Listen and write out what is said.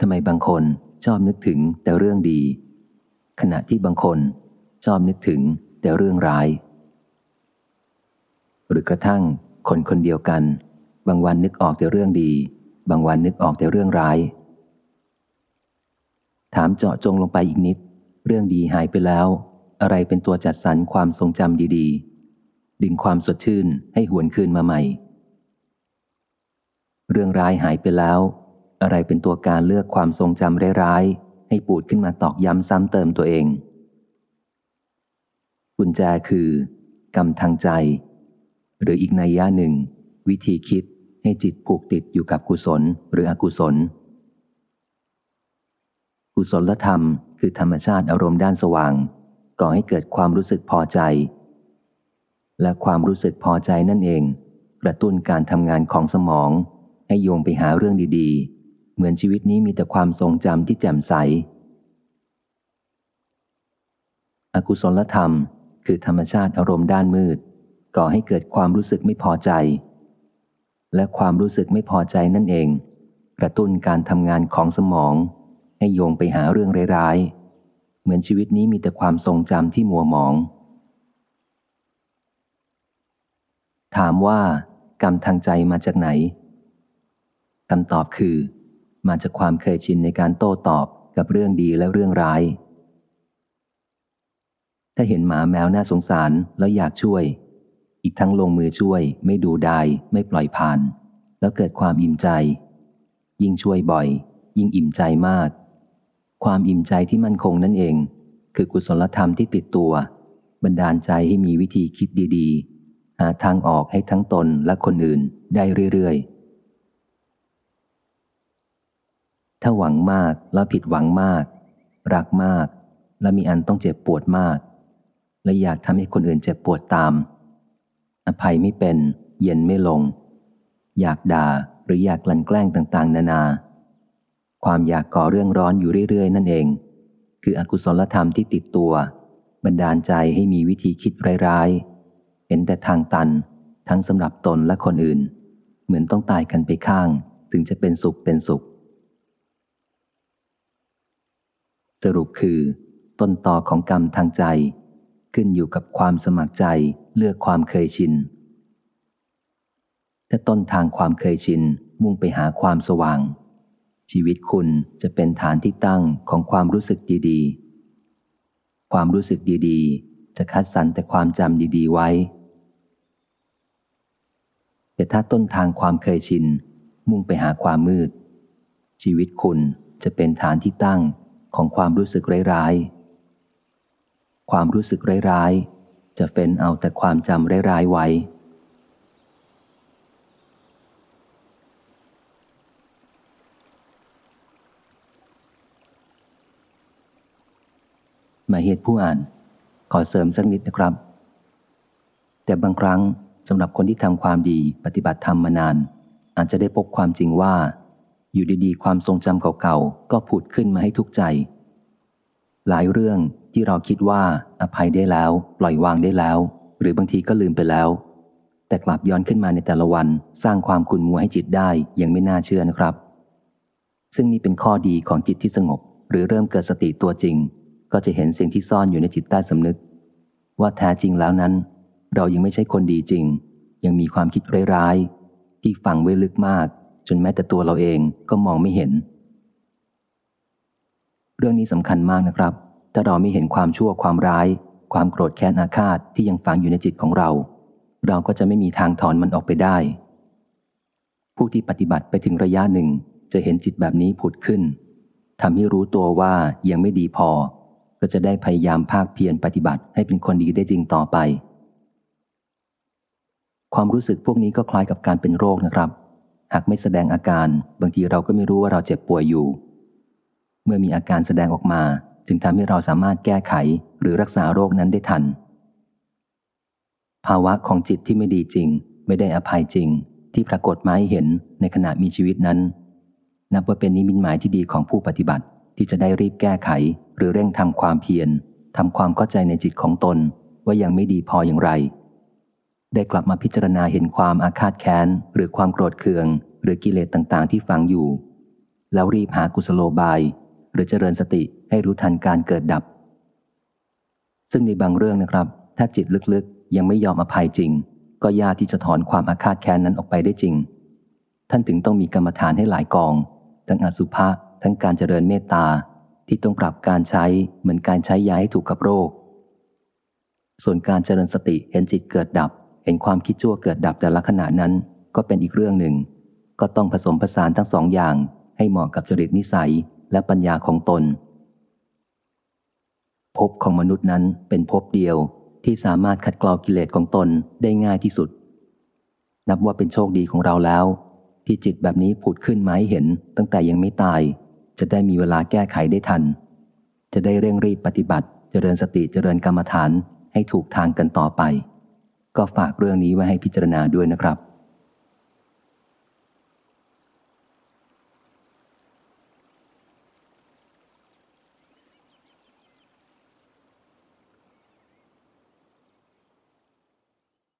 ทำไมบางคนชอบนึกถึงแต่เรื่องดี ขณะที่บางคนชอบนึกถึงแต่เรื่องร้าย หรือกระทั่งคนคนเดียวกัน บางวันนึกออกแต่เรื่องดี บางวันนึกออกแต่เรื่องร้าย ถามเจาะจงลงไปอีกนิด เรื่องดีหายไปแล้ว อะไรเป็นตัวจัดสรรความทรงจำดี ๆ ดึงความสดชื่นให้หวนคืนมาใหม่ เรื่องร้ายหายไปแล้ว อะไรเป็นตัวการเลือกความทรงจำร้ายๆให้ปูดขึ้นมาตอกย้ำซ้ำเติมตัวเอง กุญแจคือ กรรมทางใจ หรืออีกนัยยะหนึ่ง วิธีคิดให้จิตผูกติดอยู่กับกุศลหรืออกุศล กุศลธรรมคือธรรมชาติอารมณ์ด้านสว่าง ก่อให้เกิดความรู้สึกพอใจ และความรู้สึกพอใจนั่นเอง กระตุ้นการทำงานของสมองให้โยงไปหาเรื่องดีๆ เหมือนชีวิตนี้มีแต่ความทรงจำที่แจ่มใส อกุศลธรรม คือธรรมชาติอารมณ์ด้านมืด ก่อให้เกิดความรู้สึกไม่พอใจ และความรู้สึกไม่พอใจนั่นเอง กระตุ้นการทำงานของสมอง ให้โยงไปหาเรื่องร้ายๆ เหมือนชีวิตนี้มีแต่ความทรงจำที่มัวหมอง ถามว่ากรรมทางใจมาจากไหนคำตอบคือ มาจากความเคยชินในการโต้ตอบกับเรื่องดีและเรื่องร้าย ถ้าเห็นหมาแมวน่าสงสารแล้วอยากช่วย อีกทั้งลงมือช่วย ไม่ดูดายไม่ปล่อยผ่าน แล้วเกิดความอิ่มใจ ยิ่งช่วยบ่อย ยิ่งอิ่มใจมาก ความอิ่มใจที่มั่นคงนั่นเอง คือกุศลธรรมที่ติดตัวบันดาลใจให้มีวิธีคิดดี ๆ หาทางออกให้ทั้งตนและคนอื่นได้เรื่อย ๆ ถ้าหวังมากแล้วผิดหวังมาก รักมาก และมีอันต้องเจ็บปวดมาก และอยากทำให้คนอื่นเจ็บปวดตาม อภัยไม่เป็น เย็นไม่ลง อยากด่าหรืออยากกลั่นแกล้งต่างๆ นานา ความอยากก่อเรื่องร้อนอยู่เรื่อยๆ นั่นเอง คืออกุศลธรรมที่ติดตัว บันดาลใจให้มีวิธีคิดร้ายๆเห็นแต่ทางตัน ทั้งสำหรับตนและคนอื่น เหมือนต้องตายกันไปข้าง ถึงจะเป็นสุขเป็นสุข สรุปคือ ต้นต่อของกรรมทางใจ ขึ้นอยู่กับความสมัครใจเลือกความเคยชินถ้าต้นทางความเคยชินมุ่งไปหาความสว่าง ชีวิตคุณจะเป็นฐานที่ตั้งของความรู้สึกดีๆ ความรู้สึกดีๆ จะคัดสรรแต่ความจำดีๆ ไว้ แต่ถ้าต้นทางความเคยชิน มุ่งไปหาความมืด ชีวิตคุณจะเป็นฐานที่ตั้ง ของความรู้สึกร้ายๆ ความรู้สึกร้ายๆ จะเป็นเอาแต่ความจำร้ายๆไว้ มาเหตุผู้อ่าน ขอเสริมสักนิดนะครับ แต่บางครั้งสำหรับคนที่ทำความดีปฏิบัติธรรมมานาน อาจจะได้พบความจริงว่า อยู่ดีๆ ความทรงจำเก่าๆ ก็ผุดขึ้นมาให้ทุกใจ หลายเรื่องที่เราคิดว่าอภัยได้แล้ว ปล่อยวางได้แล้ว หรือบางทีก็ลืมไปแล้ว แต่กลับย้อนขึ้นมาในแต่ละวัน สร้างความขุ่นมัวให้จิตได้ยังไม่น่าเชื่อนะครับ ซึ่งนี่เป็นข้อดีของจิตที่สงบ หรือเริ่มเกิดสติตัวจริง ก็จะเห็นสิ่งที่ซ่อนอยู่ในจิตใต้สำนึก ว่าแท้จริงแล้วนั้น เรายังไม่ใช่คนดีจริง ยังมีความคิดร้ายๆที่ฝังไว้ลึกมาก จนแม้แต่ตัวเราเองก็มองไม่เห็น เรื่องนี้สำคัญมากนะครับ ถ้าเราไม่เห็นความชั่วความร้าย ความโกรธแค้นอาฆาตที่ยังฝังอยู่ในจิตของเรา เราก็จะไม่มีทางถอนมันออกไปได้ ผู้ที่ปฏิบัติไปถึงระยะหนึ่ง จะเห็นจิตแบบนี้ผุดขึ้นทำให้รู้ตัวว่ายังไม่ดีพอ ก็จะได้พยายามภาคเพียรปฏิบัติให้เป็นคนดีได้จริงต่อไป ความรู้สึกพวกนี้ก็คล้ายกับการเป็นโรคนะครับ หากไม่แสดงอาการ บางทีเราก็ไม่รู้ว่าเราเจ็บป่วยอยู่ เมื่อมีอาการแสดงออกมา จึงทำให้เราสามารถแก้ไขหรือรักษาโรคนั้นได้ทัน ภาวะของจิตที่ไม่ดีจริง ไม่ได้อภัยจริง ที่ปรากฏมาให้เห็นในขณะมีชีวิตนั้น นับว่าเป็นนิมิตหมายที่ดีของผู้ปฏิบัติที่จะได้รีบแก้ไข หรือเร่งทำความเพียรทำความเข้าใจในจิตของตนว่ายังไม่ดีพออย่างไร ได้กลับมาพิจารณาเห็นความอาฆาตแค้น หรือความโกรธเคือง หรือกิเลสต่างๆ ที่ฝังอยู่ แล้วรีบหากุศโลบาย หรือเจริญสติให้รู้ทันการเกิดดับ ซึ่งในบางเรื่องนะครับ ถ้าจิตลึกๆ ยังไม่ยอมอภัยจริง ก็ยากที่จะถอนความอาฆาตแค้นนั้นออกไปได้จริง ท่านถึงต้องมีกรรมฐานให้หลายกอง ทั้งอสุภะทั้งการเจริญเมตตาที่ต้องปรับการใช้เหมือนการใช้ยาให้ถูกกับโรค ส่วนการเจริญสติเห็นจิตเกิดดับ เห็นความคิดชั่วเกิดดับแต่ละขณะนั้น ก็เป็นอีกเรื่องหนึ่ง ก็ต้องผสมผสานทั้งสองอย่างให้เหมาะกับจริตนิสัยและปัญญาของตน ภพของมนุษย์นั้นเป็นภพเดียวที่สามารถขัดเกลากิเลสของตนได้ง่ายที่สุด นับว่าเป็นโชคดีของเราแล้ว ที่จิตแบบนี้ผุดขึ้นมาให้เห็นตั้งแต่ยังไม่ตาย จะได้มีเวลาแก้ไขได้ทัน จะได้เร่งรีบปฏิบัติ เจริญสติเจริญกรรมฐานให้ถูกทางกันต่อไป ก็ฝากเรื่องนี้ไว้ให้พิจารณาด้วยนะครับ